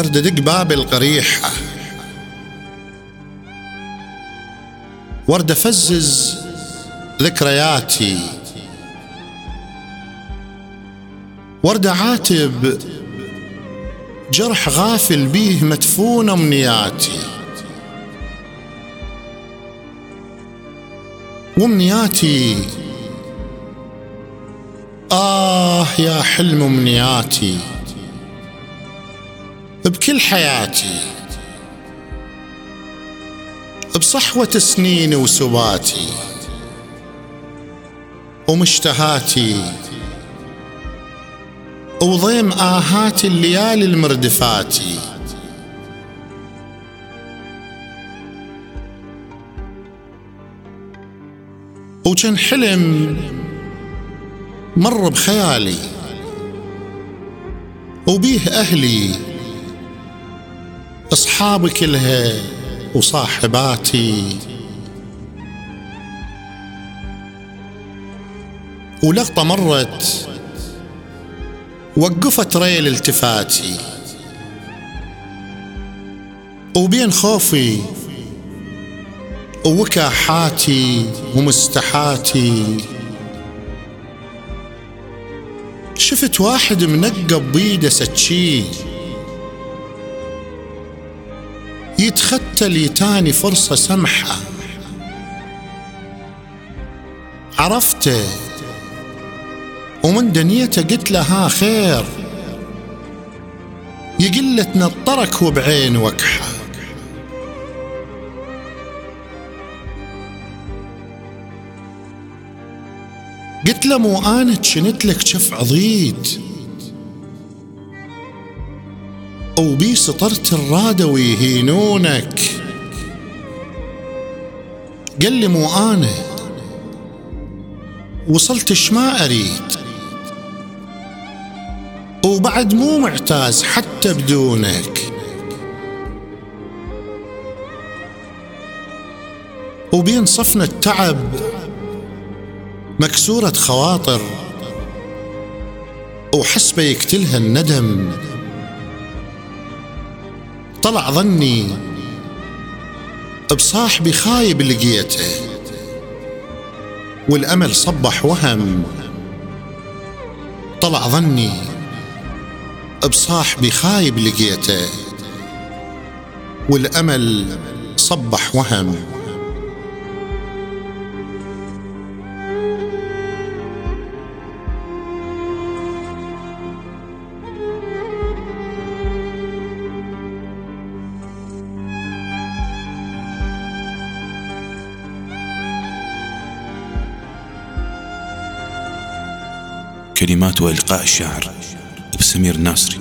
أرد أدق باب القريحة ورد أفزز ذكرياتي. ورد عاتب جرح غافل بيه مدفون أمنياتي. وأمنياتي آه يا حلم أمنياتي. بكل حياتي. بصحوة سنيني وسباتي ومشتهاتي. وضيم آهات الليالي المردفاتي. وكان حلم مر بخيالي. وبيه أهلي. أصحابي كلها وصاحباتي. ولقطة مرت وقفت ريل التفاتي. وبين خوفي ووكاحاتي ومستحاتي. شفت واحد منقب بيدة سكين يتختل يتاني فرصة سمحة. عرفته. ومن دنيته قلت له ها خير. يقل تنطرك وبعين وكحة. قلت له مو أنا تشنت لك شف عضيد. وبي سطرت الرادة ويهينونك. قال لي مو أنا وصلت ما أريد. وبعد مو معتاز حتى بدونك. وبين صفنا التعب مكسورة خواطر وحسبة يقتلها الندم. طلع ظني بصاحبي خايب لقيته والأمل صبح وهم. طلع ظني بصاحبي خايب لقيته والأمل صبح وهم. كلمات وإلقاء الشاعر بسمير ناصري